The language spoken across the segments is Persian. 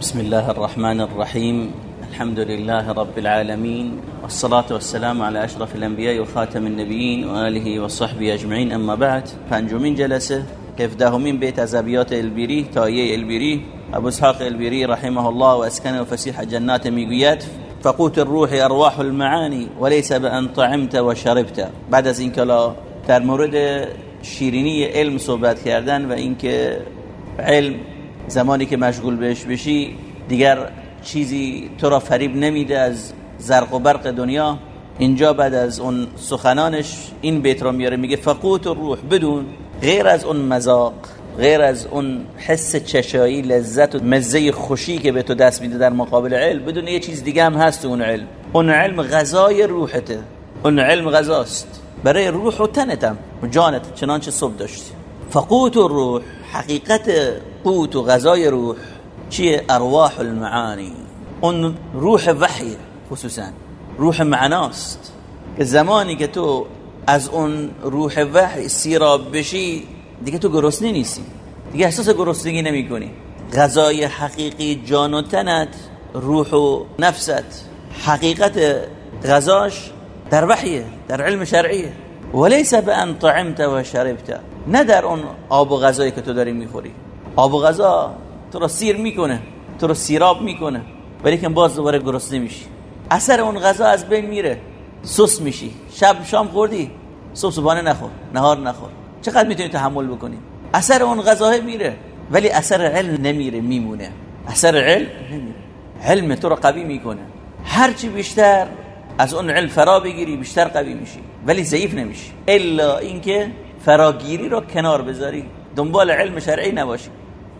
بسم الله الرحمن الرحيم. الحمد لله رب العالمين والصلاة والسلام على أشرف الأنبياء وخاتم النبيين وآله وصحبه أجمعين. أما بعد پنجمین جلسه هفدهمین بيت از ابیات البیری تایه البیری. ابو اسحاق البیری رحمه الله واسكنه فسيح جنات میگوید فقوت الروح أرواح المعاني وليس بأن طعمت وشربت بعد کلا در مورد شیرینی علم صحبت کردن و اینکه علم زمانی که مشغول بهش بشی دیگر چیزی تو را فریب نمیده از زرق و برق دنیا. اینجا بعد از اون سخنانش این بیت را میاره میگه فقوت روح بدون غیر از اون مذاق غیر از اون حس چشایی لذت و مزه خوشی که به تو دست میده در مقابل علم بدون یه چیز دیگه هم هست اون علم. اون علم غذای روحته. اون علم غذاست. برای روح و تنتم و جانت چنانچه صبح داشتی. فقوت الروح حقیقت قوت و غذای روح چیه؟ ارواح المعانی اون روح وحی خصوصا. روح معناست. که زمانی که تو از اون روح وحی سیراب بشی دیگه تو گرسنه نیستی. دیگه احساس گرسنگی نمی کنی غذای حقیقی جان و تنت روح و نفست. حقیقت غذاش در وحیه در علم شرعیه. وليس بان طعمت و شربت نه در اون آب و غذایی که تو داری می‌خوری. آب و غذا تو رو سیر می‌کنه تو رو سیراب می‌کنه ولی که باز دوباره گرسنه میشی. اثر اون غذا از بین میره. سس میشی. شب شام خوردی صبح صبحانه نخور نهار نخور. چقدر می‌تونی تحمل بکنی؟ اثر اون غذا میره ولی اثر علم نمیره میمونه. اثر علم نمیره. علم تو رو قوی می‌کنه. هرچی بیشتر از اون علم فرا بگیری بیشتر قوی میشی. ولی ضعیف نمیشی. الا اینکه فراگیری رو کنار بذاری. دنبال علم شرعی نباشی.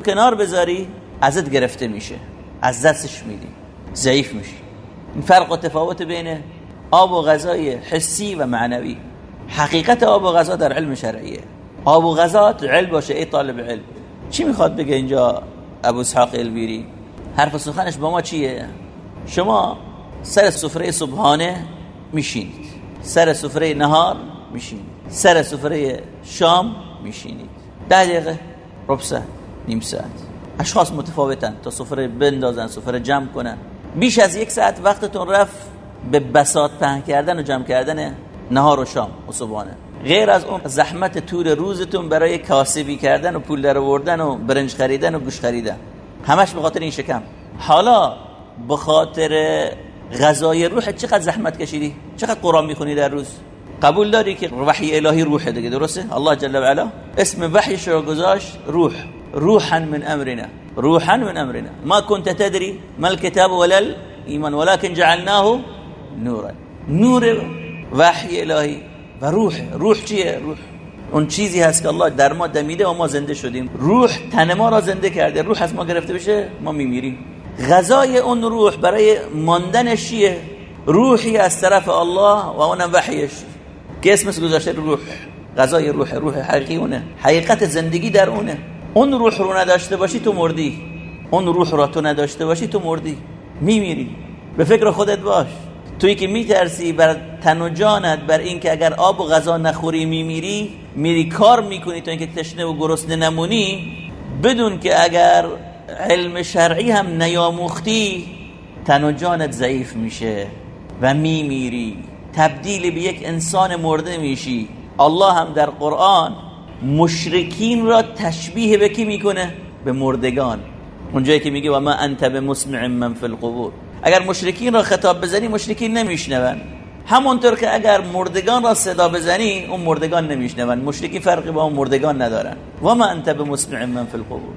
کنار بذاری ازت گرفته میشه. از دستش میدی. ضعیف میشی. این فرق و تفاوت بین آب و غذای حسی و معنوی. حقیقت آب و غذا در علم شرعیه. آب و غذا علم باشه ای طالب علم. چی می‌خواد بگه اینجا ابو اسحاق البیری حرف سخنش با ما چیه؟ شما سر سفره صبحانه میشینید. سر سفره نهار میشینید. سر سفره شام میشینید. ده دقیقه ربع ساعت نیم ساعت. اشخاص متفاوتن تا سفره بندازن سفره جمع کنن. بیش از یک ساعت وقتتون رفت به بساط پهن کردن و جمع کردن نهار و شام و صبحانه. غیر از اون زحمت طول روزتون برای کاسبی کردن و پول در آوردن و برنج خریدن و گوش خریدن. همش به خاطر این شکم. حالا به خاطر غذای روح چقدر زحمت کشیدی؟ چقدر قرآن می‌خونی در روز؟ قبول داری که وحی الهی روحه دیگه درسته؟ الله جل و علا اسم وحیش رو گذاشت روح. روحا من امرنا. روحا من امرنا. ما كنت تدري ما الكتاب ولا الايمان ولكن جعلناه نورا. نور وحی الهی و روح. روح چیه؟ روح. اون چیزی هست که الله در ما دمیده و ما زنده شدیم. روح تن ما را زنده کرده. روح از ما گرفته بشه ما میمیریم. غذای اون روح برای ماندنش چیه روحی از طرف الله و اونم وحیش. که اسمش گذاشته روح. غذای روح روح حقیقی اونه. حقیقت زندگی در اونه. اون روح رو نداشته باشی تو مردی. اون روح رو تو نداشته باشی تو مردی. میمیری. به فکر خودت باش. توی که میترسی بر تن و جانت بر اینکه اگر آب و غذا نخوری میمیری میری کار می‌کنی تا اینکه تشنه و گرسنه نمونی. بدون که اگر علم شرعی هم نیاموختی تن و جانت ضعیف میشه و میمیری تبدیل به یک انسان مرده میشی. الله هم در قرآن مشرکین را تشبیه به کی می‌کنه؟ به مردگان. اونجایی که میگه و ما انت به مسمع من فی القبور. اگر مشرکین را خطاب بزنی مشرکین نمیشنون. همونطور که اگر مردگان را صدا بزنی اون مردگان نمیشنون. مشرکین فرقی با اون مردگان ندارن. و ما انت به مسمع من فی القبور.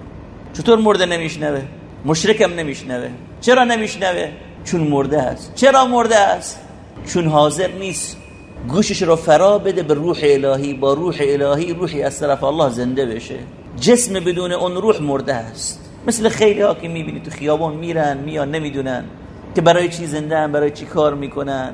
چطور مرده نمیشنوه؟ مشرکم نمیشنوه. چرا نمیشنوه؟ چون مرده است. چرا مرده است؟ چون حاضر نیست. گوشش رو فرا بده به روح الهی. با روح الهی روحی از طرف الله زنده بشه. جسم بدون اون روح مرده است. مثل خیلی ها که می‌بینی تو خیابون میرن میان نمی‌دونن که برای چی زنده هم برای چی کار می‌کنن.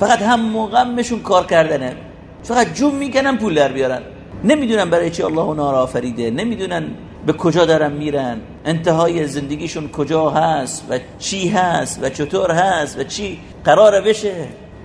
فقط هم غمشون کار کردنه. فقط جون می‌کنن پول در بیارن. نمی‌دونن برای چی الله اونا را آفریده. نمی‌دونن به کجا دارن میرن؟ انتهای زندگیشون کجا هست و چی هست و چطور هست و چی؟ قراره بشه.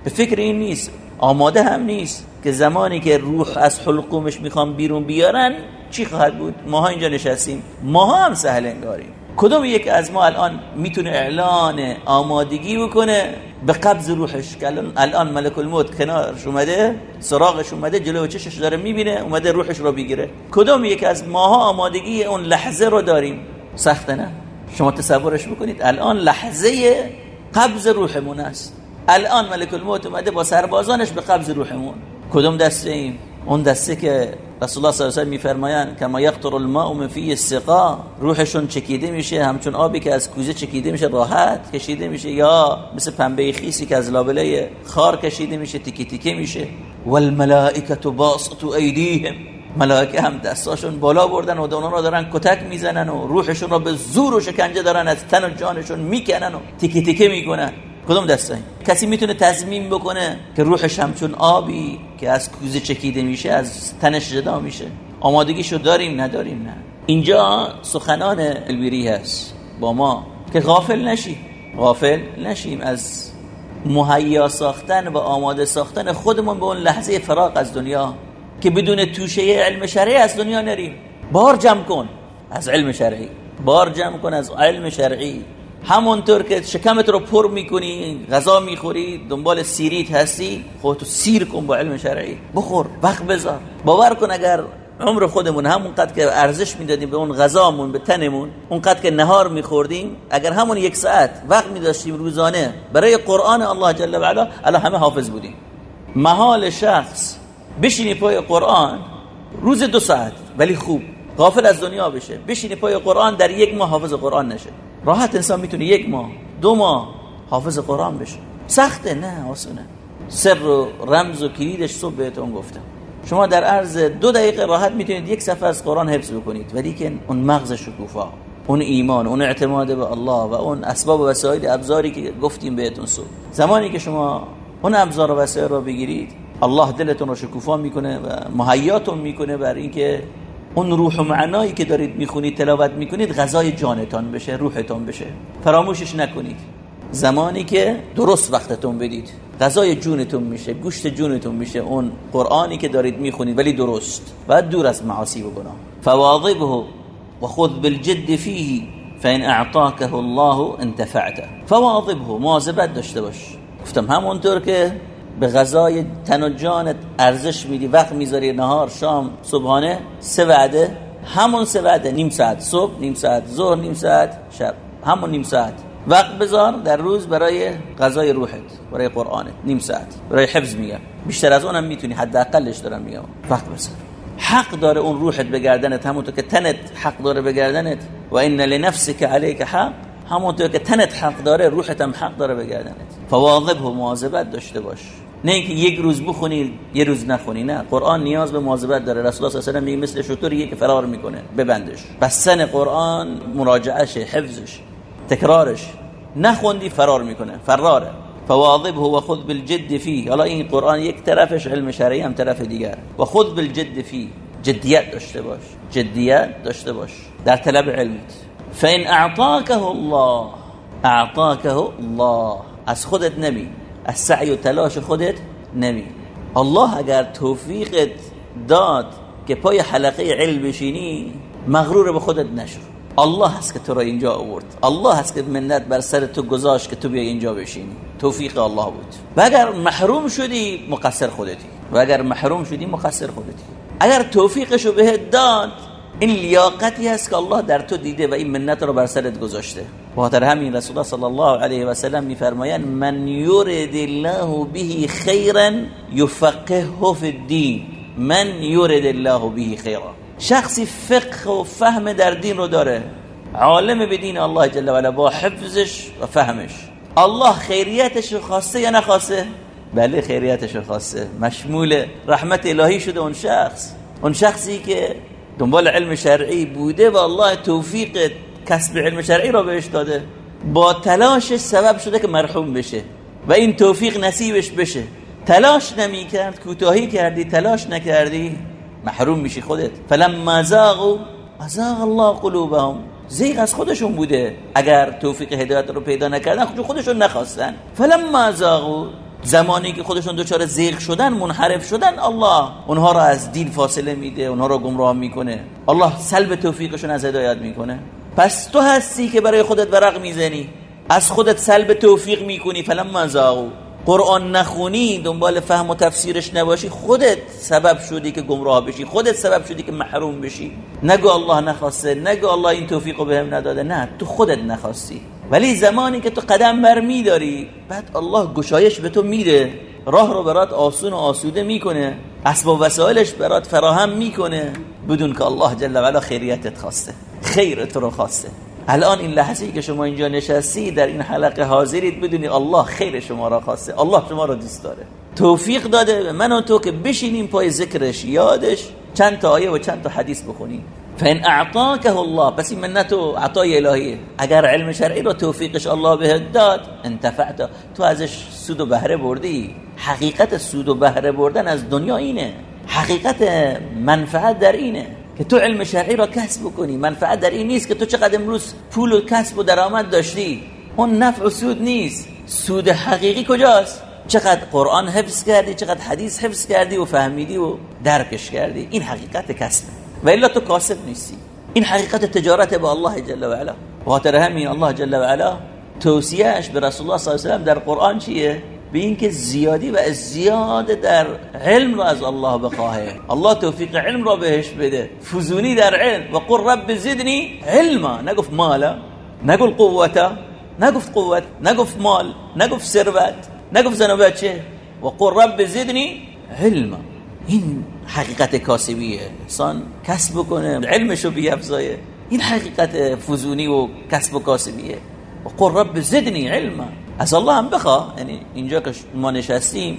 به فکر این نیست. آماده هم نیست که زمانی که روح از حلقومش می‌خوام بیرون بیارن چی خواهد بود؟ ماها اینجا نشستیم. ماها هم سهل انگاریم. کدوم یک از ما الان می‌تونه اعلان آمادگی بکنه؟ به قبض روحش. که الان ملک الموت کنارش اومده سراغش اومده جلو چشش داره می‌بینه اومده روحش رو بگیره کدوم یک از ماها آمادگی اون لحظه رو داریم؟ سخته نه. شما تصورش بکنید الان لحظه قبض روحمون است. الان ملک الموت اومده با سربازانش به قبض روحمون. کدوم دسته ایم اون دسته که رسول الله صلی الله علیه و میفرمایند کما یقطر الماء من فی السقا روحشون چکیده میشه همچون آبی که از کوزه چکیده میشه راحت کشیده میشه یا مثل پنبه خیسی که از لابلای خار کشیده میشه تیکی تیکه میشه والملائکه باسطوا ایدیهم ملائکه هم دستاشون بالا بردن و اونا رو دارن کتک می‌زنن و روحشون رو به زور و شکنجه دارن از تن و جانشون می‌کنن و تیکه تیکه می‌کنن کدوم دسته کسی می‌تونه تضمین بکنه که روحش همچون آبی که از کوزه چکیده میشه از تنش جدا میشه. آمادگیشو داریم نداریم نه. اینجا سخنان البیری هست با ما که غافل نشیم غافل نشیم. از مهیا ساختن و آماده ساختن خودمون به اون لحظه فراق از دنیا که بدون توشه علم شرعی از دنیا نریم. بار جمع کن از علم شرعی. بار جمع کن از علم شرعی. همونطور که شکمت رو پر می‌کنی غذا می‌خوری دنبال سیریت هستی خودتو سیر کن با علم شرعی. بخور وقت بذار. باور کن اگر عمر خودمون همونقدر که ارزش می‌دادیم به اون غذامون به تنمون اونقدر که نهار میخوردیم اگر همون یک ساعت وقت میداشتیم روزانه برای قرآن الله جل و علا همه حافظ بودیم. محال شخص بشینی پای قرآن روز دو ساعت ولی خوب غافل از دنیا بشه. بشینی پای قرآن در یک ماه حافظ قرآن نشه. راحت انسان می‌تونه یک ماه دو ماه حافظ قرآن بشه. سخته نه آسونه سر و رمز و کلیدش صبح بهتون گفتم. شما در عرض دو دقیقه راحت می‌تونید یک صفحه از قرآن حفظ بکنید. ولی که اون مغز شکوفا اون ایمان اون اعتماد به الله و اون اسباب و وسایل ابزاری که گفتیم بهتون صبح. زمانی که شما اون ابزار و وسایل رو بگیرید الله دلتون رو شکوفا می‌کنه و مهیاتون می‌کنه بر اینکه اون روح و معنایی که دارید می‌خونید تلاوت می‌کنید غذای جانتان بشه روحتان بشه. فراموشش نکنید. زمانی که درست وقتتون بدید. غذای جونتون میشه گوشت جونتون میشه اون قرآنی که دارید می‌خونید ولی درست. و دور از معاصی و گناه فواظبه و خذ بالجد فيه فان اعطاكه الله انتفعته. فواظبه مواظبت داشته باش. گفتم همونطور که به غذای تن و جانت ارزش میدی وقت می‌ذاری نهار شام صبحانه سه وعده. همون سه وعده نیم ساعت صبح نیم ساعت ظهر نیم ساعت شب. همون نیم ساعت. وقت بذار در روز برای غذای روحت برای قرآنت. نیم ساعت. برای حفظ میگم. بیشتر از اونم می‌تونی حداقلش دارم میگم. وقت بذار. حق داره اون روحت به گردنت همونطور که تنت حق داره به گردنت. و ان لنفسك عليك حق همونطور که تنت حق داره روحت هم حق داره به گردنت. فواظب و مواظبت داشته باش. نه اینکه یک روز بخونی یه روز نخونی نه. قرآن نیاز به مواظبت داره. رسول الله صلی الله علیه و مثل شطوریه که فرار می‌کنه ببندش. بستن قرآن مراجعهش حفظش تکرارش. نخوندی فرار می‌کنه فراره. فواظبه و خود بالجد فيه حالا این قرآن یک طرفش علم شرعی هم طرف دیگر. و خود بالجد فيه جدیت داشته باش. جدیت داشته باش. در طلب علمت. فان اعطاكه الله. اعطاكه الله. از خودت نمی از سعی و تلاش خودت نمی. الله اگر توفیقت داد که پای حلقه علم بشینی مغرور به خودت نشو. الله هست که تو را اینجا آورد. الله هست که منت بر سر تو گذاشت که تو بیا اینجا بشینی. توفیق الله بود. و اگر محروم شدی مقصر خودتی. و اگر محروم شدی مقصر خودتی. اگر توفیقشو بهت داد این لیاقتی هست که الله در تو دیده و این منت رو بر سرت گذاشته. خاطر همین رسول الله صلی الله علیه و سلم میفرمایند من یرد الله به خیرا یفقهه فی الدین. من یرد الله به خیرا. شخصی فقه و فهم در دین رو داره. عالم به دین الله جل و علا با حفظش و فهمش. الله خیریتش خواسته یا نخواسته؟ بله خیریتش خواسته. مشمول رحمت الهی شده اون شخص. اون شخصی که دنبال علم شرعی بوده و الله توفیق کسب علم شرعی را بهش داده. با تلاشش سبب شده که مرحوم بشه و این توفیق نصیبش بشه. تلاش نمی کرد کوتاهی کردی تلاش نکردی محروم میشی خودت. فلما زاغوا ازاغ الله قلوبهم. زیغ از خودشون بوده. اگر توفیق هدایت رو پیدا نکردن خودشون نخواستن. فلما زاغوا زمانی که خودشون دچار زیغ شدن منحرف شدن الله اونها را از دین فاصله میده اونها را گمراه می‌کنه. الله سلب توفیقشون از هدایت می‌کنه. پس تو هستی که برای خودت ورق می‌زنی. از خودت سلب توفیق می‌کنی. فلما زاغو. قرآن نخونی دنبال فهم و تفسیرش نباشی. خودت سبب شدی که گمراه بشی. خودت سبب شدی که محروم بشی. نگو الله نخواسته. نگو الله این توفیق رو بهم نداده. نه تو خودت نخواستی. ولی زمانی که تو قدم بر میداری بعد الله گشایش به تو میده. راه رو برات آسون و آسوده می‌کنه. اسباب وسایلش برات فراهم می‌کنه. بدون که الله جل و علا خیریتت خواسته. خیر تو رو خواسته. الان این لحظه که شما اینجا نشستی در این حلقه حاضرید بدونی الله خیر شما را خواسته. الله شما را دوست داره. توفیق داده من و تو که بشینیم پای ذکرش یادش چند تا آیه و چند تا حدیث بخونیم. فان اعطاکه الله پس این عطای الهیه. اگر علم شرعی رو توفیقش الله بهت داد انتفعت. تو ازش سود و بهره بردی. حقیقت سود و بهره بردن از دنیا اینه. حقیقت منفعت در اینه. که تو علم شرعی را کسب کنی منفعت در این نیست که تو چقدر امروز پول و کسب و درآمد داشتی. اون نفع و سود نیست. سود حقیقی کجاست؟ چقدر قرآن حفظ کردی چقدر حدیث حفظ کردی و فهمیدی و درکش کردی. این حقیقت کسب. و الا تو کاسب نیستی. این حقیقت تجارت با الله جل و علا. خاطر همین الله جل و علا توصیهش به رسول الله صلی الله علیه و در قرآن چیه؟ به اینکه زیادی و زیاده در علم رو از الله بخواهه الله توفیق علم رو بهش بده. فزونی در علم. و قل رب زدنی علما. نگفت مالا. نگفت قوتا. نگفت قوت. نگفت مال. نگفت ثروت. نگفت زن و بچه و قل رب زدنی علما. این حقیقت کاسبیه. انسان کسب کنه علمشو بیافزایه این حقیقت فزونی و کسب و کاسبیه. و قل رب زدنی علما. از الله هم بخوا. یعنی اینجا که ما نشستیم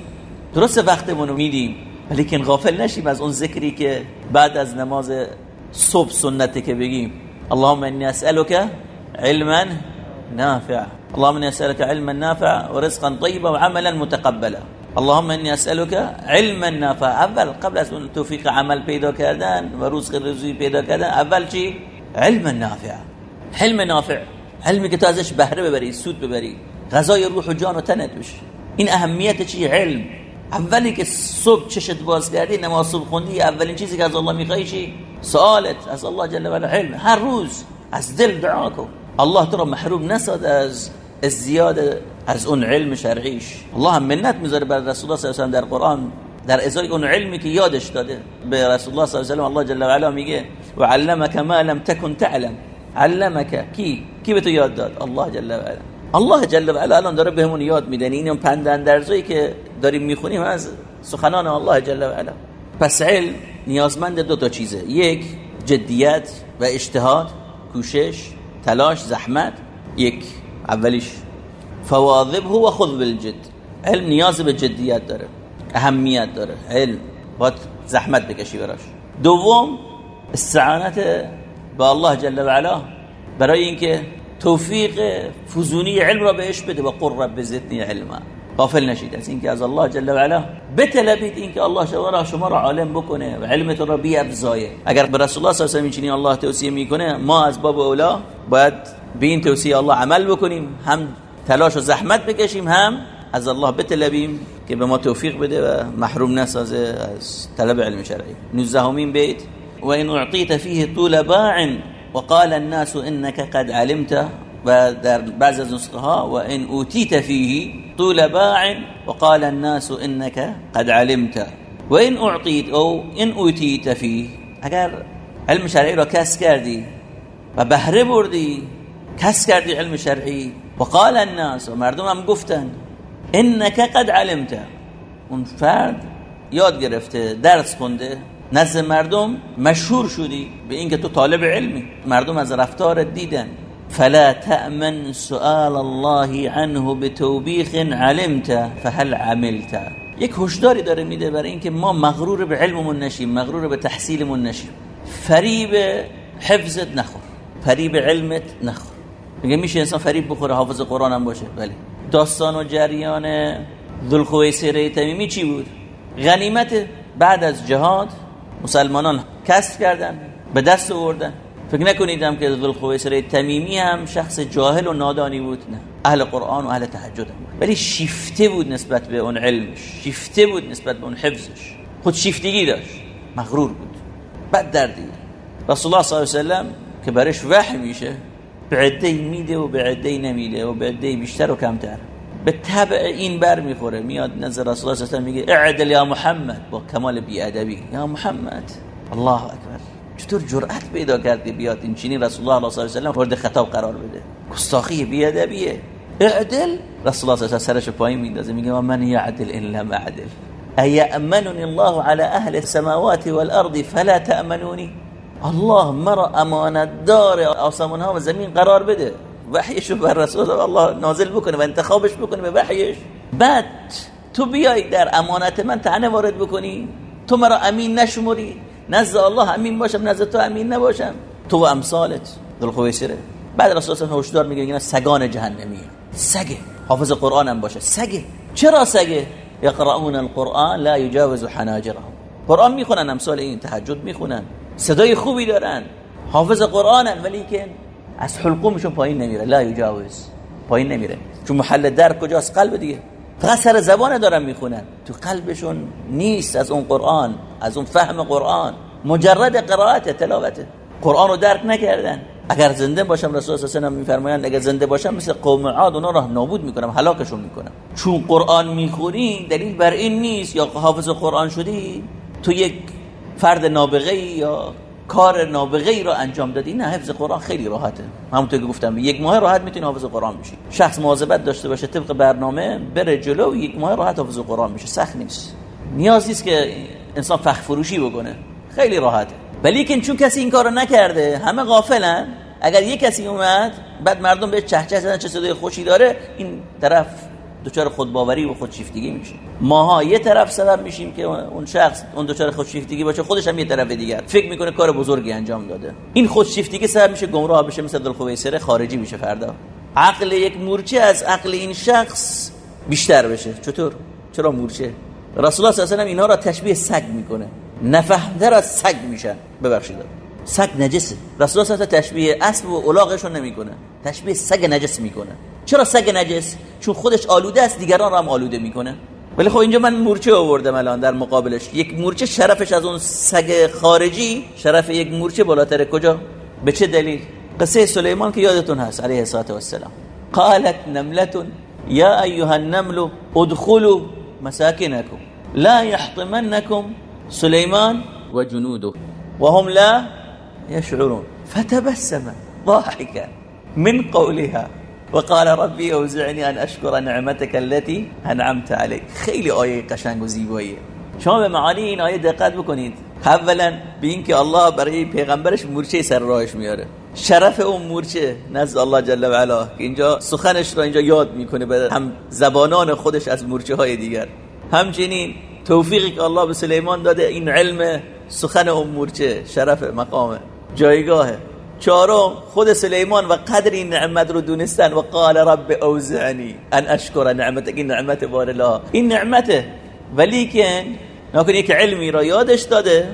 درست وقتمون رو میدیم ولیکن غافل نشیم از اون ذکری که بعد از نماز صبح سنته که بگیم. اللهم انی اسالک علما نافع اللهم انی اسالک علما نافع ورزقا طیبا وعملا متقبلا. اللهم انی اسالک علما نافع اول قبل از اون توفیق عمل پیدا کردن و رزق رزقی پیدا کردن اول چی؟ علم نافع علم نافع. علمی که تو ازش بهره ببری سود ببری. غذای روح و جان و تنت بشه. این اهمیت چی؟ علم. اولی که صبح چشت باز کردی نماز صبح خوندی اولین چیزی که از الله می‌خوای چی؟ سوالت از الله جل و علم. هر روز از دل دعا کن. الله تو محروم نساد از زیاده از اون علم شرعیش. الله هم منت می‌ذاره بر رسول الله صلی الله علیه و در قرآن. در ازای اون علمی که یادش داده به رسول الله صلی الله علیه و الله جل و علا میگه و ما لم تکن تعلم. علمک کی؟ کی به تو یاد داد؟ الله جل و علا الله جل و علا الان داره بهمون یاد میده. این پند اندرزایی که داریم می‌خونیم از سخنان الله جل و علا. پس علم نیازمند دو تا چیزه. یک جدیت و اجتهاد کوشش تلاش زحمت. یک اولیش فواظبه و خذ بالجد. علم نیاز به جدیت داره اهمیت داره. علم باید زحمت بکشی براش. دوم استعانت با الله جل و علا. برای اینکه توفیق فزونی علم را بهش بده. و قر رب زدنی علما. غافل نشید. از اینکه از الله جل و علا بطلبید اینکه الله شما شما را عالم بکنه و علمتون را بیافزایه. اگر به رسول الله صلی الله علیه و الله توصیه می‌کنه ما از باب اولا باید به این توصیه الله عمل بکنیم. هم تلاش و زحمت بکشیم هم از الله بطلبیم که به ما توفیق بده و محروم نسازه از طلب علم شرعی. 19 بیت و این اعطیت فیه طول باع وقال الناس إنك قد علمت بعض از نسخه ها و ان اوتیت فيه طول باع وقال الناس إنك قد علمت و ان اعطیت أو إن اوتیت فيه. اگر علم شرعی را کس کردی و بهره بردی کردی علم شرعی وقال الناس و مردم هم گفتن إنك قد علمت. اون فرد یاد گرفته درس خونده نزد مردم مشهور شدی به اینکه تو طالب علمی. مردم از رفتار دیدن. فلا تأمن سؤال الله عنه بتوبیخ علمت فهل عملت. یک هشداری داره میده برای اینکه ما مغرور به علممون نشیم مغرور به تحصیلمون نشیم. فریب حفظت نخور. فریب علمت نخور. میگه میشه انسان فریب بخوره حافظ قرآن هم باشه. بله. داستان و جریان ذوالخویسر تمیمی چی بود؟ غنیمت بعد از جهاد مسلمانان کسب کردن به دست آوردن. فکر نکنیدم که ذوالخویسر تمیمی هم شخص جاهل و نادانی بود. نه. اهل قرآن و اهل تهجد بود. ولی شیفته بود نسبت به اون علمش. شیفته بود نسبت به اون حفظش. خود شیفتگی داشت. مغرور بود. بعد دردی رسول الله صلی الله علیه و که برش وحی میشه به عده میده و به عده نمیده و به عده بیشتر و کمتر. به طبع این بر می‌خوره. میاد نظر رسول الله صلی میگه اعدل یا محمد. با کمال بیادبی. یا محمد. الله اکبر. چطور جرأت پیدا کردی بیاد این چینی رسول الله صلی الله علیه و مورد خطاب قرار بده؟ گستاخی بیادبیه. اعدل. رسول الله صلی الله سرش پایین میندازه. میگه من یعدل ان لم اعدل. ایامننی الله على اهل السماوات والارض فلا تامنونی الله مرا امانت دار آسمان ها و زمین قرار بده. وحیشو بر رسول الله نازل بکنه و انتخابش بکنه به وحیش. بعد تو بیای در امانت من تنه وارد بکنی. تو مرا امین نشموری نزد الله امین باشم نزد تو امین نباشم. تو و امثالت. دل خویسره بعد رسول الله هشدار میگه اینا سگان جهنمیه سگه. حافظ قرآن هم باشه. سگه. چرا سگه؟ یقرؤون القرآن لا یجاوز حناجرهم. قرآن می‌خونن امثال این تهجد می‌خونن. صدای خوبی دارن. حافظ قرآنن ولی که از حلقومشون پایین نمیره. لا یجاوز. پایین نمیره. چون محل در کجاست؟ قلب دیگه. فقط سر زبان دارن می‌خونن. تو قلبشون نیست از اون قرآن از اون فهم قرآن. مجرد قرائت تلاوته قرآن رو درک نکردن. اگر زنده باشم رسول الله صلی میفرمایند اگر زنده باشم مثل قوم عاد اونا رو نابود می‌کنم هلاکشون می‌کنم. چون قرآن می‌خونی دلیل بر این نیست یا حافظ قرآن شدی؟ تو یک فرد نابغه یا کار نابغه رو انجام دادی؟ نه حفظ قرآن خیلی راحته. همونطور که گفتم یک ماه راحت می‌تونی حافظ قرآن بشی. شخص مواظبت داشته باشه طبق برنامه بره جلو یک ماه راحت حافظ قرآن میشه. سخت نیست. نیاز نیست که انسان فخ فروشی بکنه. خیلی راحته. ولی چون کسی این کارو نکرده همه غافلن. اگر یک کسی اومد بعد مردم به چه زدن چه صدای خوشی داره این طرف دچار خودباوری و خودشیفتگی میشه ماها یه طرف سبب میشیم که اون شخص اون دچار خودشیفتگی باشه خودش هم یه طرف دیگر. فکر می‌کنه کار بزرگی انجام داده. این خودشیفتگی سبب میشه گمراه بشه مثل دلخویسره خارجی میشه فردا. عقل یک مورچه از عقل این شخص بیشتر بشه. چطور؟ چرا مورچه؟ رسول الله صلی الله علیه و اینا را تشبیه سگ می‌کنه. نفهمتر از سگ میشن. ببخشید. سگ نجسه رسول الله تشبیه اسب و الاغشون نمی‌کنه. تشبیه سگ نجس می‌کنه. چرا سگ نجس؟ چون خودش آلوده است دیگران را هم آلوده می‌کنه. ولی خب اینجا من مورچه آوردم الان در مقابلش. یک مورچه شرفش از اون سگ خارجی شرف یک مورچه بالاتر کجا؟ به چه دلیل؟ قصه سلیمان که یادتون هست علیه الصلاه و السلام قالت نمله یا ایها النمل ادخلوا مساكنكم لا يحطمنكم سليمان وجنوده وهم لا يشعرون. فتبسم ضاحكا من قولها. وقال ربي اوزعني ان اشكر نعمتك التي انعمت علي خیلی آیه قشنگ و زیباییه. شما به معانی این آیه دقت بکنید. اولا به اینکه الله برای پیغمبرش مورچه سر راهش میاره. شرف اون مورچه نزد الله جل و علا که اینجا سخنش را اینجا یاد می‌کنه به هم زبانان خودش از مورچه های دیگر. همچنین توفیقی که الله به سلیمان داده این علم سخن اون مورچه شرف مقامه. جایگاهه چهارم خود سلیمان و قدر این نعمت رو دونستن و قال رب اوزعنی ان اشکر نعمتك این نعمت بار الله. این نعمته ولی که نکن یک علمی را یادش داده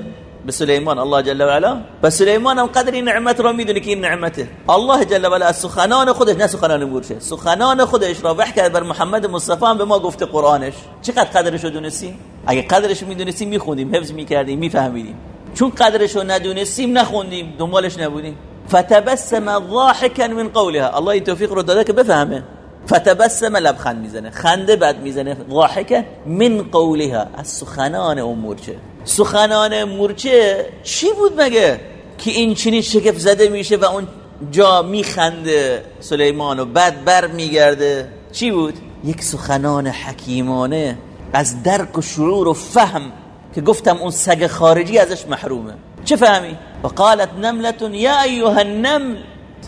به سلیمان الله جل و علا. و سلیمان هم قدر این نعمت را می‌دونه که این نعمته. الله جل و علا سخنان خودش نه سخنان مورشه سخنان خودش را وحی کرد بر محمد مصطفی هم به ما گفته قرآنش. چقدر قدرش رو دونستیم اگه قدرش می‌دونستیم میخوندیم حفظ می‌کردیم میفهمیدیم. چون قدرش رو ندونستیم نخوندیم دنبالش نبودیم. فتبسم ضاحكا من قولها. الله این توفیق رو داده که بفهمه. فتبسم لبخند می‌زنه خنده بد می‌زنه. ضاحكا من قولها. از سخنان اون مورچه. سخنان مورچه چی بود مگه؟ که این چنین شگفت زده میشه و اون جا میخنده سلیمان و بعد بر میگرده. چی بود؟ یک سخنان حکیمانه از درک و شعور و فهم که گفتم اون سگ خارجی ازش محرومه. چه فهمی؟ و قالت نملتون یا ایها النمل.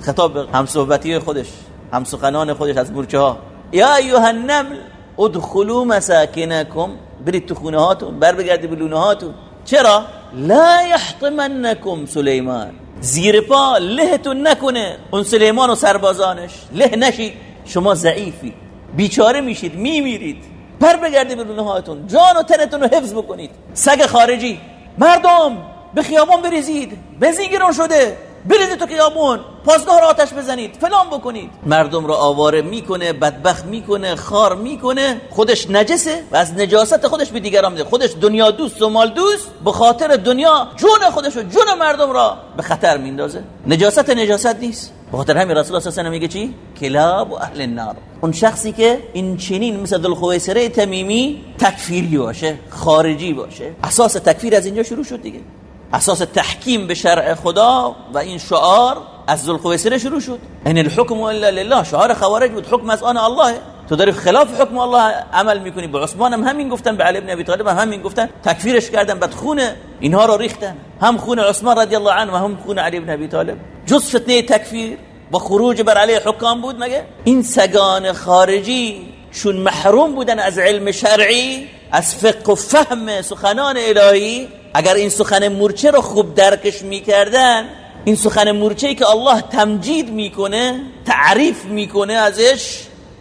خطاب هم صحبتی خودش هم سخنان خودش از مورچه ها یا ایها النمل ادخلوا مساکنکم. برید تو خونه هاتون بر بگردید به هاتون. چرا؟ لا یحطمنکم سلیمان. زیر پا لهتون نکنه اون سلیمان و سربازانش. له نشید. شما ضعیفی. بیچاره میشید میمیرید. بر بگردید به هاتون. جان و تنتون رو حفظ بکنید. سگ خارجی. مردم به خیابان بریزید. بنزین گران شده. بریزید تو خیابون. پاسگاه را آتش بزنید. فلان بکنید. مردم رو آواره می‌کنه بدبخت می‌کنه خار می‌کنه. خودش نجسه و از نجاست خودش به دیگران میده. خودش دنیا دوست و مال دوست. به خاطر دنیا جون خودش و جون مردم را به خطر میندازه. نجاست نجاست نیست. بخاطر همین رسول الله صلی میگه چی؟ کلاب و اهل النار. اون شخصی که این چنین مثل ذوالخویسره تمیمی تکفیری باشه خارجی باشه. اساس تکفیر از اینجا شروع شد دیگه. اساس تحکیم به شرع خدا و این شعار از ذوالخویسره شروع شد. این الحکم الا لله. شعار خوارج بود. حکم از آن الله. تو داری خلاف حکم الله عمل می‌کنی. به عثمان هم همین گفتن به علی ابن ابی طالب هم همین گفتن. تکفیرش کردن. بعد خون اینها رو ریختن. هم خون عثمان رضی الله عنه و هم خون علی ابن ابی طالب. جز فتنه تکفیر با خروج بر علیه حکام بود مگه؟ این سگان خارجی چون محروم بودن از علم شرعی از فقه و فهم سخنان الهی اگر این سخن مورچه رو خوب درکش می‌کردن این سخن مورچه که الله تمجید می‌کنه تعریف می‌کنه ازش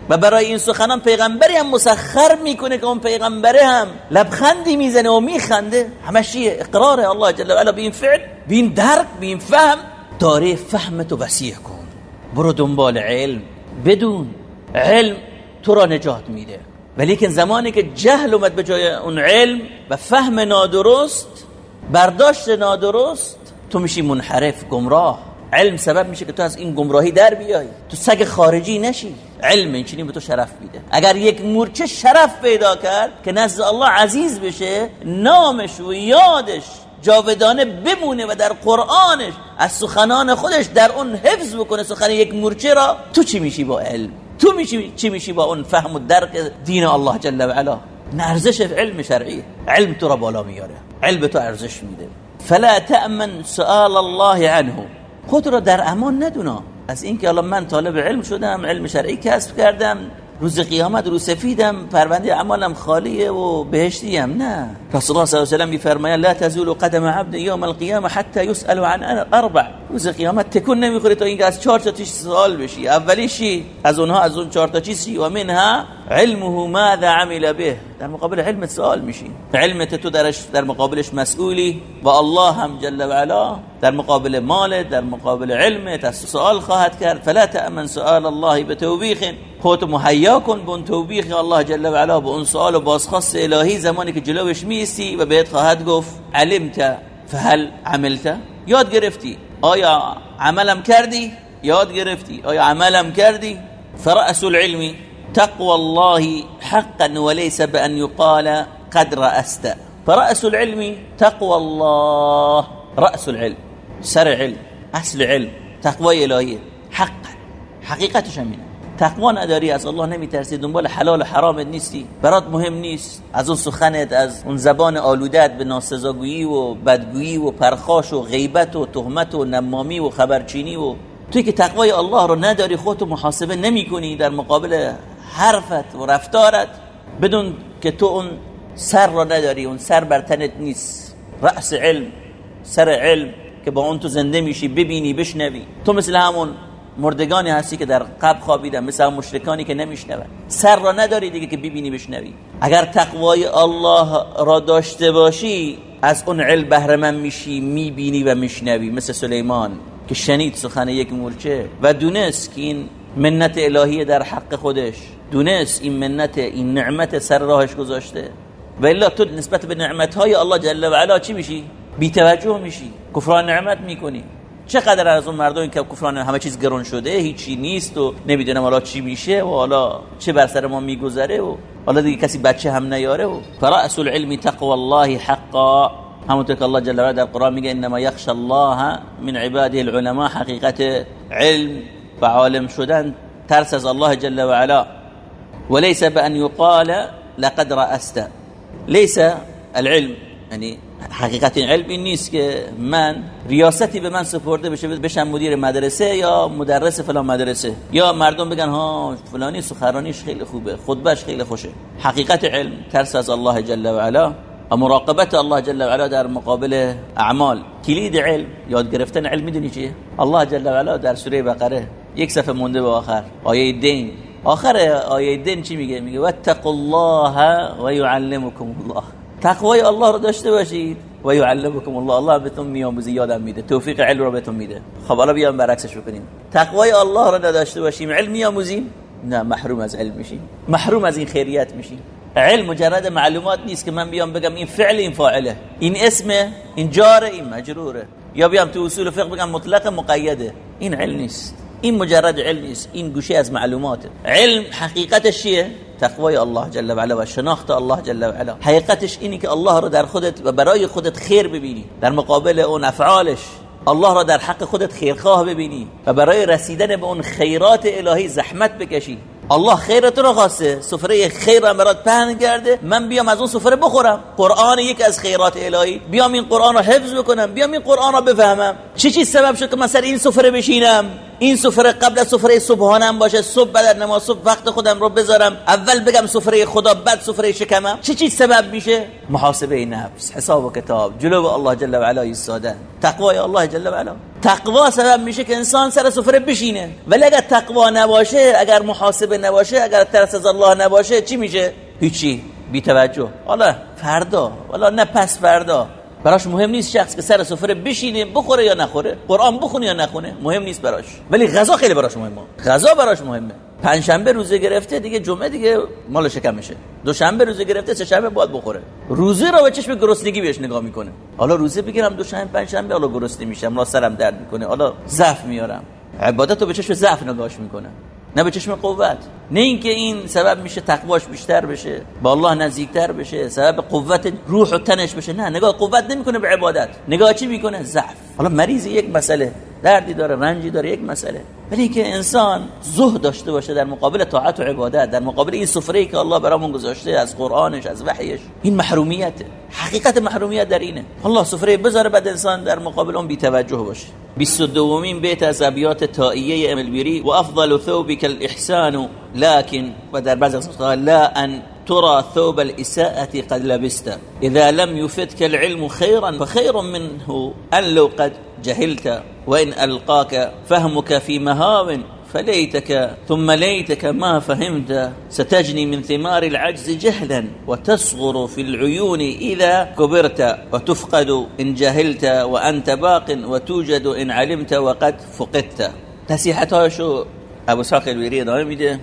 و برای این سخنان پیغمبری هم مسخر می‌کنه که اون پیغمبره هم لبخندی می‌زنه و میخنده. همش اقرار الله جل و علا به این فعل به این درک به این فهم. داره فهمتو وسیع کن برو دنبال علم. بدون علم تو را نجات میده. ولیکن زمانی که جهل اومد به جای اون علم و فهم نادرست برداشت نادرست تو میشی منحرف گمراه. علم سبب میشه که تو از این گمراهی در بیای. تو سگ خارجی نشی. علم این به تو شرف میده. اگر یک مورچه شرف پیدا کرد که نزد الله عزیز بشه نامش و یادش جاودانه بمونه و در قرآنش از سخنان خودش در اون حفظ بکنه. سخن یک مورچه را تو چی میشی با علم؟ تو میشی چی میشی با اون فهم و درک دین الله جل و علا؟ ارزش علم شرعی. علم تو را بالا میاره. علم تو ارزش میده. فلا تأمن سؤال الله عنه. خود را در امان ندونا. از اینکه الان من طالب علم شدم علم شرعی کسب کردم. روز قیامت رو سفیدم پرونده اعمالم خالیه و بهشتیم نه. رسول الله صلی الله علیه و میفرماید لا تزول قدم عبد یوم القیامه حتى يسأل عن اربع روز قیامت تکون نمی‌خوره تا اینکه از چهار تا سوال بشی. اولیشی از اونها از اون چهار تا چیزی و منها علمه ماذا عمل به؟ در مقابل علم سوال میشی. علمت تو درش در مقابلش مسئولی و الله هم جل و علا در مقابل مال در مقابل علمت از سوال خواهد کرد. فلا تأمن سؤال الله بتوبیخ. خودت مهیا کن به توبیخ الله جل و علا به اون سوال و بازخواست الهی زمانی که جلوش میستی و بهت خواهد گفت علمت فهل عملت؟ یاد گرفتی. آیا عملم کردی؟ یاد گرفتی. آیا عملم کردی؟ فرأس العلم. تقوى الله حقا وليس بأن يقال قد رأست. فرأس العلم تقوى الله. رأس العلم سر علم اصل علم تقوى الهیه حقا حقیقتش همینه تقوا نداری از الله نمیترسی دنبال حلال و حرامت نیستی. برات مهم نیست. از اون سخنت از اون زبان آلودت به ناسزاگویی و بدگویی و پرخاش و غیبت و تهمت و نمامی و خبرچینی و توی که تقوای الله رو نداری خودتو محاسبه نمی کنی در مقابل حرفت و رفتارت بدون که تو اون سر رو نداری اون سر بر تنت نیست. رأس علم سر علم که با اون تو زنده میشی ببینی بشنوی. تو مثل همون مردگانی هستی که در قبر خوابیدن مثل هم مشرکانی که نمیشنون. سر را نداری دیگه که ببینی بشنوی. اگر تقوای الله را داشته باشی از اون علم بهره من میشی می‌بینی و میشنوی. مثل سلیمان که شنید سخن یک مورچه و دونست که این منت الهی در حق خودش دونست این منت این نعمت سر راهش گذاشته. و الا تو نسبت به نعمت های الله جل و علا چی میشی؟ بی توجه میشی. کفران نعمت می‌کنی. چقدر از اون مردم که کفران همه چیز گرون شده هیچی نیست و نمی‌دونم حالا چی میشه و حالا چه بر سر ما میگذره و حالا دیگه کسی بچه هم نیاره و فرأس العلم تقوى الله حقا. همونطور که الله جل و در قرآن میگه انما یخش الله من عباده العلماء حقیقت علم و عالم شدن ترس از الله جل و علا. وليس بأن يقال لقد رأست. ليس العلم يعني این علم این من ریاستی به من سپرده بشه بشم مدیر مدرسه یا مدرس فلان مدرسه. یا مردم بگن ها فلانی سخرانیش خیلی خوبه خطبهش خیلی خوشه. حقیقت علم ترس از الله جل و علا و مراقبت الله جل و علا در مقابل اعمال. کلید علم یاد گرفتن علم می‌دونی چیه؟ الله جل و علا در سوره بقره یک صفحه مونده به آخر آیه دین. آخر آیه دین چی میگه؟ میگه واتقوا الله و یعلمکم الله. تقوای الله رو داشته باشید و یعلمکم الله. الله بهتون میآموزه یادم میده. توفیق علم رو بهتون میده. خب حالا بیام برعکسش بکنیم. تقوای الله رو نداشته باشیم. علم میآموزیم نه محروم از علم میشیم. محروم از این خیریت میشیم. علم مجرد معلومات نیست که من بیام بگم این فعل این فاعله. این اسمه این جاره این مجروره. یا بیام تو اصول فقه بگم مطلق مقیده. این علم نیست. این مجرد علم نیست این گوشه از معلوماته علم حقیقتش چیه؟ تقوای الله جل و علا و شناخت الله جل و علا حقیقتش اینی که الله رو در خودت و برای خودت خیر ببینی. در مقابل اون افعالش الله را در حق خودت خیرخواه ببینی و برای رسیدن به اون خیرات الهی زحمت بکشی. الله خیرت رو خواسته. سفره خیر را برات پهن کرده. من بیام از اون سفره بخورم. قرآن یک از خیرات الهی. بیام این قرآن رو حفظ بکنم. بیام این قرآن رو بفهمم. چی چی سبب شد که من سر این سفره بشینم؟ این سفره قبل از سفره صبحانم باشه. صبح بعد نماز صبح وقت خودم رو بذارم. اول بگم سفره خدا بعد سفره شکمم. چه چی سبب میشه؟ محاسبه نفس حساب و کتاب. جلو الله جل و علا ایستادن. تقوای الله جل و علا. تقوا سبب میشه که انسان سر سفره بشینه. ولی اگر تقوا نباشه اگر محاسبه نباشه اگر ترس از الله نباشه چی میشه؟ هیچی. بی توجه. حالا فردا. حالا نه پس فردا. براش مهم نیست شخص که سر سفره بشینه بخوره یا نخوره. قرآن بخونه یا نخونه؟ مهم نیست براش. ولی غذا خیلی براش مهمه. غذا براش مهمه. پنجشنبه روزه گرفته دیگه جمعه دیگه مال شکم میشه. دوشنبه روزه گرفته سه شنبه باید بخوره. روزه رو به چشم گرسنگی بهش نگاه می‌کنه. حالا روزه بگیرم دوشنبه پنجشنبه حالا گرسنه میشم حالا سرم درد می‌کنه حالا ضعف میارم. عبادت رو به چشم ضعف نگاهش می‌کنه. نه به چشم قوت. نه اینکه این سبب میشه تقواش بیشتر بشه با الله نزدیکتر بشه سبب قوت روح و تنش بشه. نه نگاه قوت نمی‌کنه به عبادت. نگاه چی می‌کنه؟ ضعف. حالا مریض یک مسئله. دردی داره رنجی داره یک مسئله. ولی که انسان زهد داشته باشه در مقابل طاعت و عبادت در مقابل این سفره که الله برامون گذاشته از قرآنش از وحیش این محرومیته حقیقت محرومیت در اینه. الله سفره بذاره بعد انسان در مقابل اون بی توجه باشه 22 بیت از ابیات تائیه املبیری و افضل ثوبك الاحسان لكن و در بعض لا ان ترى ثوب الإساءة قد لبست. إذا لم يفتك العلم خيرا فخير منه أن لو قد جهلت. وإن ألقاك فهمك في مهاو فليتك ثم ليتك ما فهمت. ستجني من ثمار العجز جهلا وتصغر في العيون إذا كبرت. وتفقد إن جهلت وأنت باق وتوجد إن علمت وقد فقدت. نصيحتها شو؟ أبو ساق الویری ادامه میده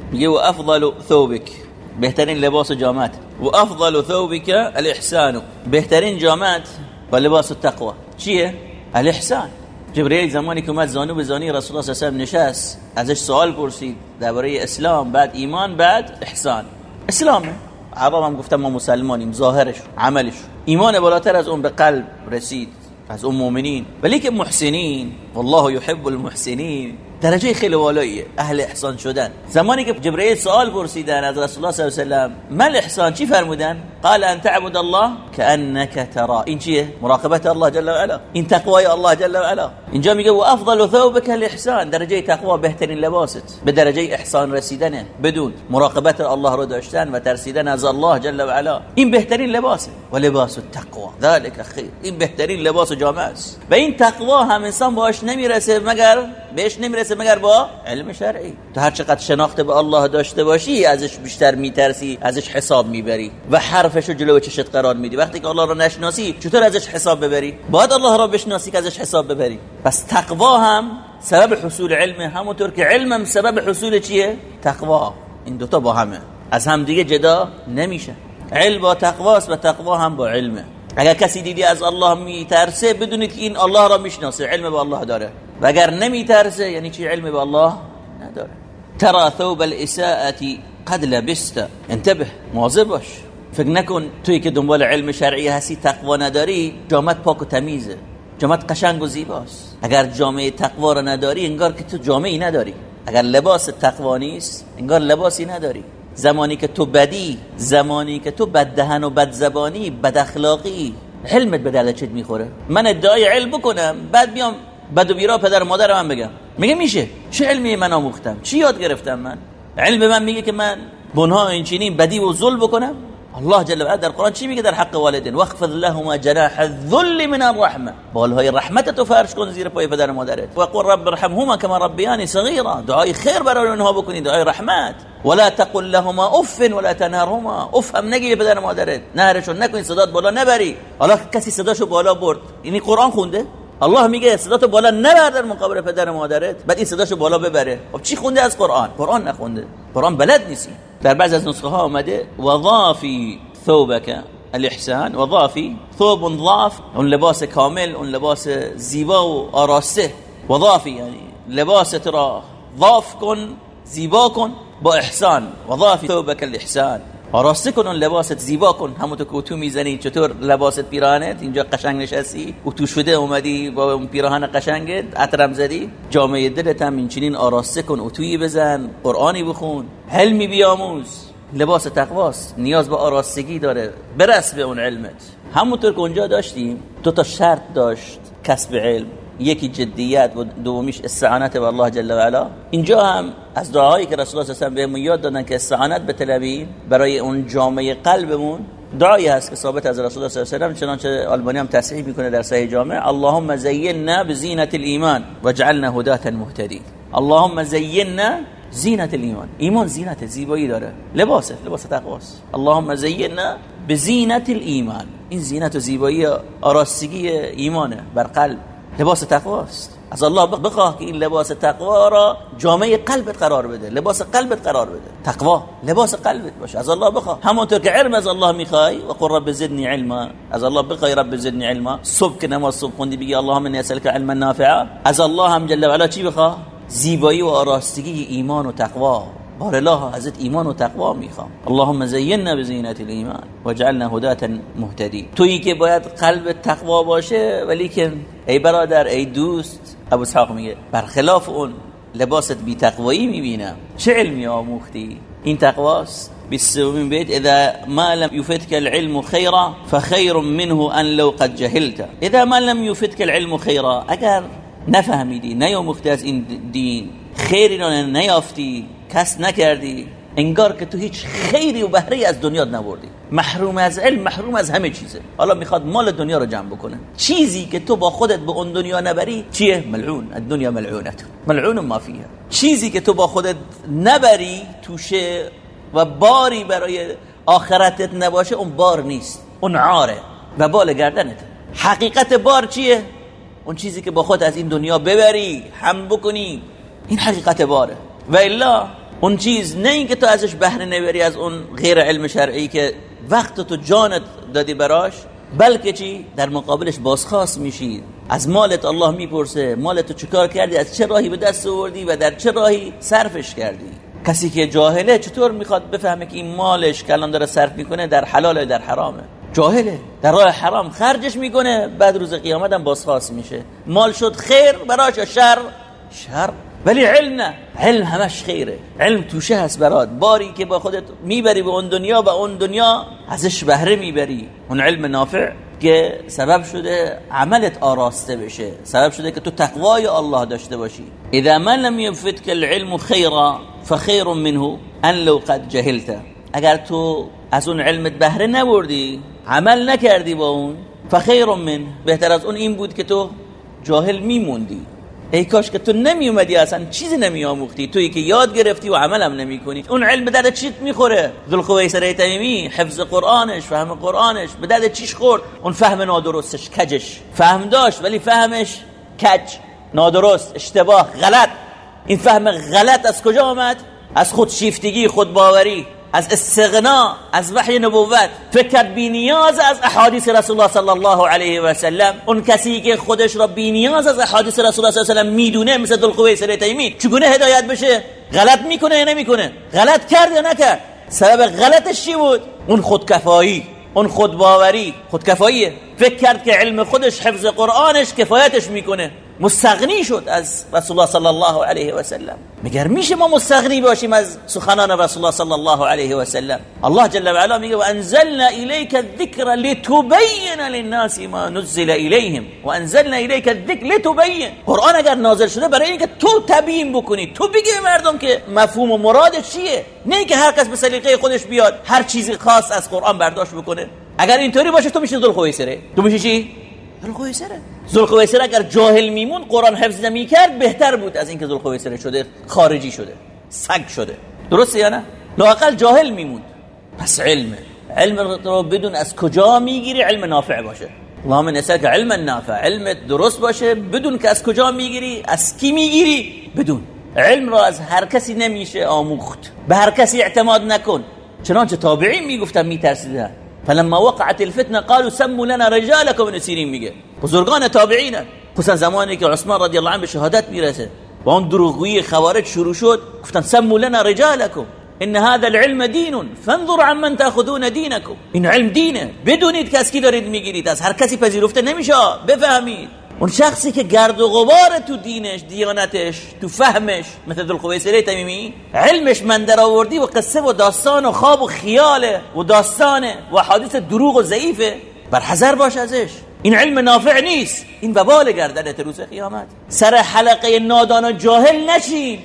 أفضل ثوبك. بهترین لباس جامعت. و افضل ثوبك الاحسان بهترین جامعت و لباس التقوى. چیه؟ الاحسان جبرئیل زمانی که اومد زانو به زانی رسول الله صلی الله علیه و نشست. ازش سوال پرسید درباره اسلام بعد ایمان بعد احسان. اسلامه عرب هم گفتم ما مسلمانیم ظاهرش عملش. ایمان بالاتر از اون به قلب رسید از اون مؤمنین. ولی که محسنین والله يحب المحسنین درجة خیلی والاییه أهل إحسان شدن. زمانی که جبرئیل سوال پرسیدن از رسول الله صلی الله علیه و ما الإحسان؟ چی فرمودن؟ قال أن تعبد الله كأنك ترى این چیه مراقبت الله جل و علا این تقوای الله جل و علا اینجا میگه و افضل ثوبك الإحسان. درجة تقوا بهترین لباست به درجه إحسان رسیدن بدون. مراقبت الله رو داشتن و ترسیدن از الله جل و علا این بهترین لباسه و لباس التقوا ذلك خیر این بهترین لباس جامعه است و این تقوا هم انسان باش نمی‌رسه مگر؟ بهش نمی‌رسه مگر با علم شرعی. تو هر چقدر شناخت به الله داشته باشی ازش بیشتر میترسی ازش حساب می‌بری و حرفشو جلو چشت قرار میدی. وقتی که الله رو نشناسی چطور ازش حساب ببری؟ باید الله رو بشناسی که ازش حساب ببری. پس تقوا هم سبب حصول علم همونطور که علمم سبب حصول چیه؟ تقوا. این دوتا با همه. از هم دیگه جدا نمیشه. علم با تقواست و تقوا هم با علمه. اگر کسی دیدی از الله میترسه بدونید که این الله را می‌شناسه علم به الله داره. و اگر نمیترسه یعنی چی علم به الله نداره. ترى ثوب الاساءة قد لبست. انتبه مواظب باش. فکر نکن توی که دنبال علم شرعی هستی تقوا نداری جامت پاک و تمیزه. جامت قشنگ و زیباست. اگر جامعه تقوا را نداری انگار که تو جامعه نداری. اگر لباس تقوا نیست انگار لباسی نداری. زمانی که تو بدی زمانی که تو بد دهن و بد زبانی بد اخلاقی علمت به دردت می‌خوره؟ من ادعای علم بکنم بعد بیام بد و بیرا پدر و مادر من بگم. میگه میشه. چه علمی من آموختم؟ چی یاد گرفتم من؟ علم من میگه که من بنها این چنین بدی و ظلم بکنم؟ الله جل و علا در قرآن چی میگه؟ در حق والدین. واخفض لهما جناح الذل من الرحمه بالهای رحمت تو فرش کن زیر پای پدر و مادرت. و قل رب ارحمهما كما ربياني صغيرا دعای خیر برای اونها بکنید دعای رحمت. ولا تقل لهما اف ولا تنهرهما. اف هم نگی پدر و مادرت. نهرشون نکن صدات بالا نبری. حالا کسی صداشو بالا برد. یعنی قرآن خونده؟ الله میگه صداتو بالا نبر در مقابل پدر و مادرت. بعد این صداشو بالا ببره. خب چی خونده از قرآن؟ قرآن نخونده. قرآن بلد نیستی در بعض از نسخه ها آمده وظافی ثوبك الاحسان وظافی ثوب ضاف اون لباس کامل اون لباس زیبا و آراسته. وظافی یعنی لباست را ضاف کن زیبا کن با احسان. و ضاف ثوبک الاحسان. آراسته کن لباست زیبا کن. همونطور که تو می‌زنی چطور لباست پیراهنت؟ اینجا قشنگ نشستی؟ و تو شده اومدی با اون پیراهن قشنگت؟ عطرم زدی؟ جامعه دلت هم اینچنین آراسته کن. اتویی بزن قرآنی بخون علمی بیاموز. لباس تقواست نیاز به آراستگی داره. برس به اون علمت. همونطور که اونجا داشتیم دو تا شرط داشت کسب علم. یکی جدیت و دومیش استعانت به الله جل و علا. اینجا هم از دعاهایی که رسول الله صلی الله علیه یاد دادن که استعانت بطلبیم برای اون جامعه قلبمون دعایی هست که ثابت از رسول الله صلی الله علیه و چنانچه آلبانی هم تصحیح می‌کنه در صحیح جامع اللهم زینا بزینت الایمان واجعلنا هداة مهتدین اللهم زینا زینت الایمان. ایمان زینت زیبایی داره. لباسه لباس تقواست. اللهم زینا بزینت الایمان. این زینت و زیبایی آراستگی ایمانه بر قلب. لباس تقواست از الله بخواه که این لباس تقوا را جامعه قلبت قرار بده. لباس قلبت قرار بده. تقوا. لباس قلبت باشه. از الله بخواه. همونطور که علم از الله می‌خوای و قل رب زدنی علما. از الله بخوای رب زدنی علما. صبح که نماز صبح خوندی بگی اللهم انی اسالک علما نافعا. از الله هم جل و چی بخواه؟ زیبایی و آراستگی ایمان و تقوا. بار الله ازت ایمان و تقوا میخوام. اللهم زینا بزینت الایمان واجعلنا هداة مهتدی تویی که باید قلب تقوا باشه ولی که ای برادر ای دوست ابو اسحاق میگه برخلاف اون لباست بی تقوایی میبینم. چه علمی آموختی؟ این تقواست. بالسومين بيت إذا ما لم يفتك العلم خيرا فخير منه أن لو قد جهلت. إذا ما لم يفتك العلم خيرا اگر نفهمیدی نیاموختی از این دین خیری رو نیافتی کس نکردی انگار که تو هیچ خیری و بهره از دنیا نبردی. محروم از علم محروم از همه چیزه. حالا می‌خواد مال دنیا رو جمع بکنه. چیزی که تو با خودت به اون دنیا نبری چیه؟ ملعون. الدنیا ملعونت. ملعون ما فیها چیزی که تو با خودت نبری توشه و باری برای آخرتت نباشه اون بار نیست. اون عاره. و بال گردنت. حقیقت بار چیه؟ اون چیزی که با خود از این دنیا ببری هم بکنی این حقیقت باره. و الا اون چیز نه اینکه تو ازش بهره نبری از اون غیر علم شرعی که وقت تو جانت دادی براش بلکه چی؟ در مقابلش بازخواست میشی. از مالت الله می‌پرسه مالت تو چیکار کردی؟ از چه راهی به دست آوردی و در چه راهی صرفش کردی؟ کسی که جاهله چطور می‌خواد بفهمه که این مالش که الان داره صرف می‌کنه در حلاله در حرامه؟ جاهله. در راه حرام خرجش می‌کنه بعد روز قیامت هم بازخواست میشه. مال شد خیر براش شر شر. ولی علم نه. علم همش خیره. علم توشه هست برات. باری که با خودت می‌بری به اون دنیا و اون دنیا ازش بهره می‌بری. اون علم نافع که سبب شده عملت آراسته بشه. سبب شده که تو تقوای الله داشته باشی. اذا من لم يفتك العلم خيرا فخير منه ان لو قد جهلت. اگر تو از اون علمت بهره نبردی عمل نکردی با اون فخیر من بهتر از اون این بود که تو جاهل میموندی. ای کاش که تو نمی اومدی اصلا چیزی نمی آموختی تویی که یاد گرفتی و عملم نمی کنی اون علم به درد چیت می‌خوره؟ ذوالخویسر تیمی حفظ قرآنش فهم قرآنش. به درد چیش خورد؟ اون فهم نادرستش کجش. فهم داشت ولی فهمش کج. نادرست اشتباه غلط. این فهم غلط از کجا آمد؟ از خودشیفتگی خودباوری. از استغنا از وحی نبوت فکر بی نیاز از احادیث رسول الله صلی الله علیه و سلم. اون کسی که خودش را بی نیاز از احادیث رسول الله صلی الله علیه و سلم می‌دونه مثل ذوالقویسر تیمی چگونه هدایت بشه؟ غلط می‌کنه یا نمی‌کنه؟ غلط کرد یا نکرد؟ سبب غلطش چی بود؟ اون خودکفایی اون خودباوری. خودکفاییه. فکر کرد که علم خودش حفظ قرآنش کفایتش می‌کنه. مستغنی شد از رسول الله صلی الله علیه و سلم. میگر میشه ما مستغنی باشیم از سخنان رسول الله صلی الله علیه و سلم؟ الله جل و علا میگه وانزلنا الیک الذکر لتبین للناس ما نزل الیهم. وانزلنا الیک الذکر لتبین. قرآن اگر نازل شده برای اینکه تو تبیین بکنی. تو بگی مردم که مفهوم و مرادش چیه؟ نه اینکه هر کس به سلیقه خودش بیاد هر چیزی خاص از قرآن برداشت بکنه. اگر اینطوری باشه تو میشی ذوالخویسره تو میشی چی؟ ذوالخویسره اگر جاهل میمون قرآن حفظ نمی‌کرد بهتر بود از اینکه ذوالخویسره شده خارجی شده سگ شده درسته یا نه لاقل جاهل میمون پس علمه علم رو بدون از کجا می‌گیری علم نافع باشه اللهم نسألك علم نافع علم درست باشه بدون که از کجا می‌گیری از کی می‌گیری بدون علم را از هر کسی نمیشه آموخت به هر کسی اعتماد نکن چنانچه تابعین می‌گفتن میترسیدن فلما وقعت الفتنه قالوا سموا لنا رجالكم ابن سیرین میگه بزرگان تابعین خصوصا زمانی که عثمان رضی الله عنه به شهادت می‌رسه. با اون دروغگویی خوارج شروع شد. گفتن سمو لنا رجالکم. ان هذا العلم دین. فانظر عمن تاخذون دینکم. این علم دینه. بدونید که از کی دارید می‌گیرید. از هر کسی پذیرفته نمیشه. بفهمید. اون شخصی که گرد و غبار تو دینش دیانتش تو فهمش مثل ذوالخویسره تمیمی علمش من در آوردی و قصه و داستان و خواب و خیاله و داستانه و حادث دروغ و ضعیفه. بر حذر باش ازش. این علم نافع نیست. این وبال گردنت روز قیامت. سر حلقه نادان و جاهل نشین.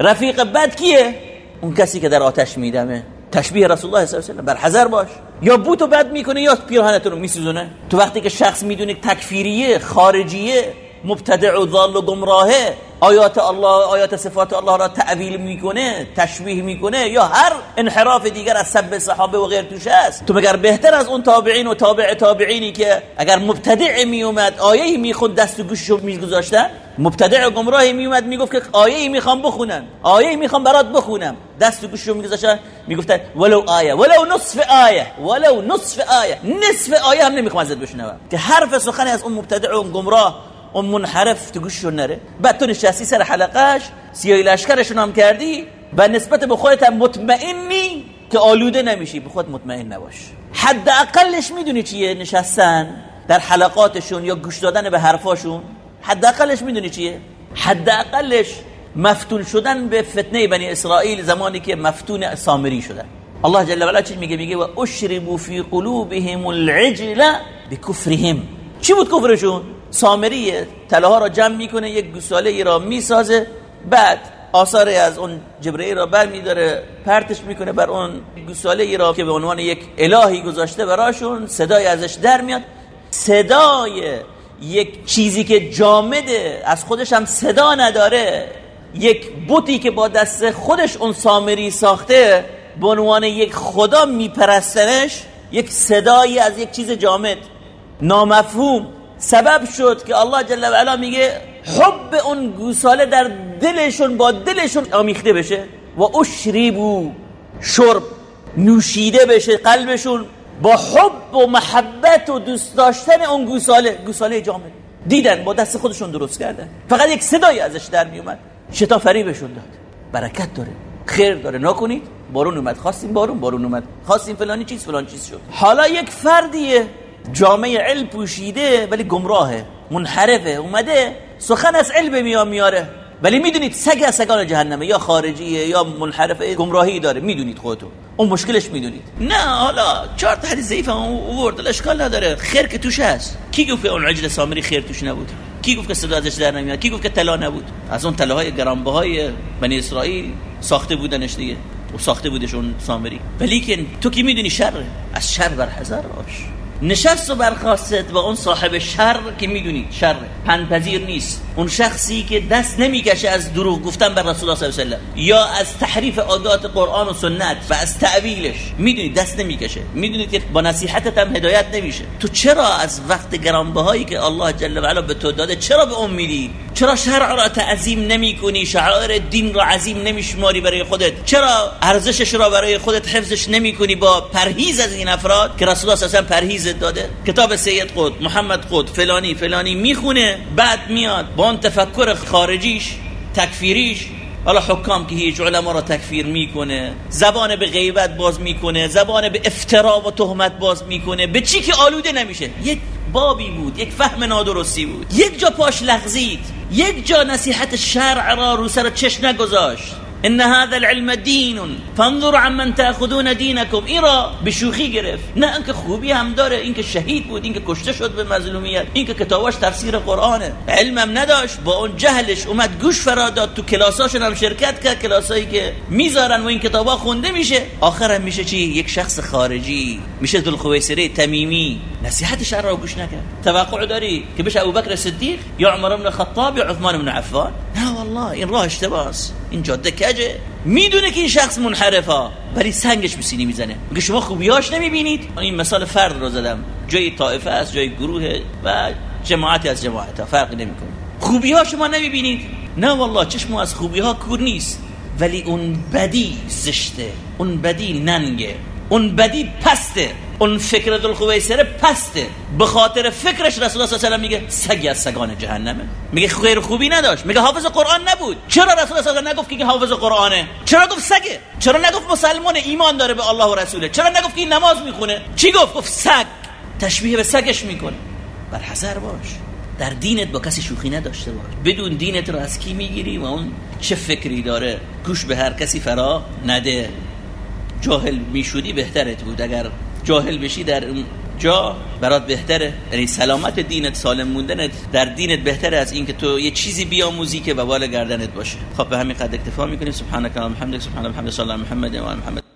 رفیق بد کیه؟ اون کسی که در آتش میدمه. تشبیه رسول الله صلی الله علیه و بر حذر باش. یا بوتو بد می‌کنه یا پیراهنتون رو میسوزونه؟ تو وقتی که شخص می‌دونه تکفیریه خارجیه مبتدع و ضال و گمراهه. آیات الله آیات صفات الله را تعویل می‌کنه تشبیه می‌کنه یا هر انحراف دیگر از سب صحابه و غیر توش است. تو مگر بهتر از اون تابعین و تابع تابعینی که اگر مبتدع میومد آیه می‌خوند دست و گوششو میگذاشتن؟ مبتدع و گمراهی میومد می‌گفت که آیه می‌خوام بخونن آیه می‌خوام برات بخونم. دست و گوششو میگذاشتن می‌گفتن ولو آیه ولو نصف آیه ولو نصف آیه. نصف آیه هم نمی‌خوام ازت بشنوم. که حرف سخنی از اون مبتدع و گمراه اون منحرف تو گوششون نره. بعد تو نشستی سر حلقش سیاهی لشکرشون هم کردی و نسبت به خودت هم مطمئنی که آلوده نمیشی. به خود مطمئن نباش. حداقلش می‌دونی چیه نشستن در حلقاتشون یا گوش دادن به حرفاشون؟ حداقلش می‌دونی چیه؟ حداقلش مفتون شدن به فتنه بنی اسرائیل زمانی که مفتون سامری شدن. الله جل و علا چی میگه؟ میگه و اشربوا فی قلوبهم العجل بکفرهم. چی بود کفرشون؟ سامریه تله را جمع می‌کنه یک گوساله ای را می‌سازه بعد آثار از اون جبرئیل را بر میداره پرتش می‌کنه بر اون گوساله ای را که به عنوان یک الهی گذاشته براشون صدای ازش در میاد. صدای یک چیزی که جامده از خودش هم صدا نداره یک بوتی که با دست خودش اون سامری ساخته به عنوان یک خدا میپرستنش یک صدایی از یک چیز جامد نامفهوم. سبب شد که الله جل و علا میگه حب اون گوساله در دلشون با دلشون آمیخته بشه و اشریبو شرب نوشیده بشه قلبشون با حب و محبت و دوست داشتن اون گوساله. گوساله جامد دیدن با دست خودشون درست کردن. فقط یک صدایی ازش در میومد. شتا فریبشون داد. برکت داره. خیر داره. نکنید بارون اومد. خواستیم بارون. بارون اومد. خواستیم فلانی چیز فلان چیز شد. حالا یک فردیه. جامعه علم پوشیده ولی گمراهه منحرفه اومده سخن از علم میام میاره. ولی می‌دونید سگ از سگان جهنمه یا خارجیه یا منحرفه گمراهی داره. می‌دونید خودتون. اون مشکلش می‌دونید. نه حالا چهار تا حدیث ضعیف هم ورد اشکال نداره. خیر که توش هست. کی گفت اون عجل سامری خیر توش نبود؟ کی گفت که صدا ازش در نمیاد؟ کی گفت که طلا نبود؟ از اون طلاهای گرانبهای بنی اسرائیل ساخته بودنش دیگه. و ساخته بودشون سامری. ولی که تو کی می‌دونی شر؟ از شر بر حذر باش نشست و برخواست با اون صاحب شر که می‌دونید شر پنپذیر نیست. اون شخصی که دست نمی‌کشه از دروغ گفتن بر رسول الله صلی الله علیه و یا از تحریف آیات قرآن و سنت و از تعویلش. می‌دونید دست نمی‌کشه. می‌دونید که با نصیحتت هم هدایت نمیشه. تو چرا از وقت گرانبهایی که الله جل و علا به تو داده چرا به اون میدی چرا شرع را تعظیم نمی‌کنی؟ شعائر دین را عظیم نمیشماری برای خودت. چرا ارزشش را برای خودت حفظش نمی‌کنی با پرهیز از این افراد که رسول الله صلی پرهیز داده؟ کتاب سید قد محمد قد فلانی فلانی می‌خونه بعد میاد با اون تفکر خارجیش تکفیریش حالا حکام که هیچ علما را تکفیر می‌کنه زبان به غیبت باز می‌کنه زبان به افترا و تهمت باز می‌کنه به چی که آلوده نمیشه؟ یک بابی بود یک فهم نادرستی بود یک جا پاش لغزید یک جا نصیحت شرع را رو سر چش نگذاشت. ان هذا العلم دین فانظر عمن تاخذون دینکم این را به شوخی گرفت. نه اینکه خوبی هم داره اینکه شهید بود اینکه کشته شد به مظلومیت اینکه کتاباش تفسیر قرآنه. علمم نداشت. با اون جهلش اومد گوش فرا داد. تو کلاساشون هم شرکت کرد کلاسایی که می‌ذارن و این کتابا خونده میشه. آخرم میشه چی؟ یک شخص خارجی. میشه ذوالخویسره تمیمی. نصیحت شرع را گوش نکرد. توقع داری که بشه ابوبکر صدیق یا عمر بن الخطاب یا عثمان بن عفان؟ نه والله این راه اشتباهه این جاده کجه؟ می‌دونه که این شخص منحرفه. ولی سنگش به سینی می‌زنه. میگه شما خوبیاش نمی‌بینید؟ این مثال فرد رو زدم. جای طائفه است جای گروه و جماعتی از جماعت ها فرقی نمی‌کنه. خوبی ها شما نمی‌بینید؟ نه والله چشم از خوبی ها کور نیست. ولی اون بدی زشته اون بدی ننگه. اون بدی پسته اون دل پسته. به خاطر فکرش رسول الله صلی الله علیه و میگه سگی از سگان جهنمه. میگه خیر خوبی نداشت. میگه حافظ قرآن نبود. چرا رسول الله صلی نگفت که حافظ قرآنه؟ چرا گفت سگه؟ چرا نگفت مسلمان ایمان داره به الله و رسوله؟ چرا نگفت که نماز می‌خونه؟ چی گفت؟ گفت سگ. تشبیه به سگش می‌کنه. بر حذر باش. در دینت با کسی شوخی نداشته باش. بدون دینت رو از کی می‌گیری و اون چه فکری داره؟ گوش به هر کسی فرا نده. جاهل میشودی بهترت بود. اگر جاهل بشی در جا برات بهتره. یعنی سلامت دینت سالم موندنت در دینت بهتره از اینکه تو یه چیزی بیاموزی که بوال گردنت باشه. خب به همین قد اکتفا می‌کنیم. سبحانك اللهم وبحمدك سبحان الله صلی الله محمد و محمد.